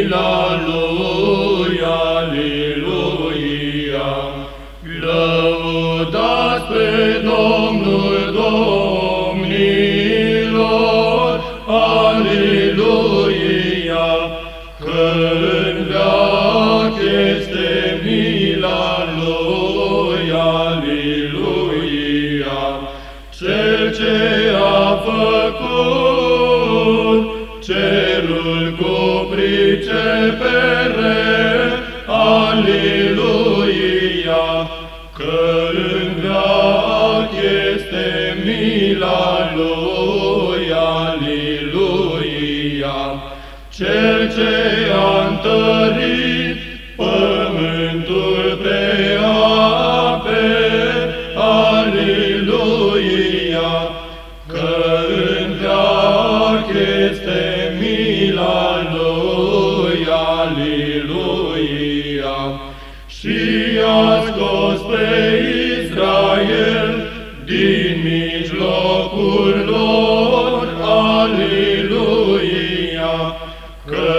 mila Lui, Aliluia. Lăudați pe Domnul Domnilor, Aliluia, că în veac este mila Lui, Aliluia. Cel ce cerul cu pricepere, Aliluia, că în veac este mila Lui, Aliluia. Cel ce a întărit Și a scos pe Israel din mijlocul lor, Aliluia, că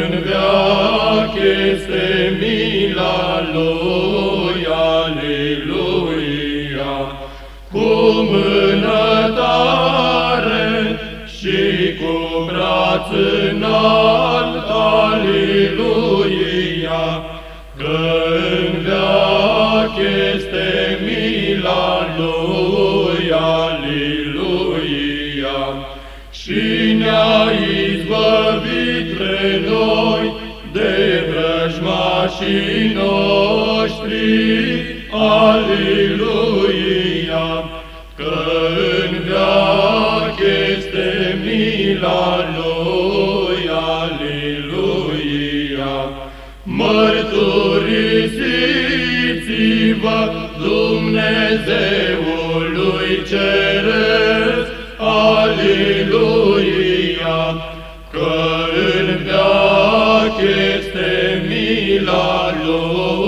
în veac este mila Lui, Aliluia. Cu mână tare și cu braț înalt, este mila Lui, Aliluia. Și ne-a izbăvit pe noi de vrăjmașii noștri, Aliluia, că în veac este mila Lui, Aliluia. Mărturisiți-vă Dumnezeului Ceresc, Aliluia, că în veac este mila Lui.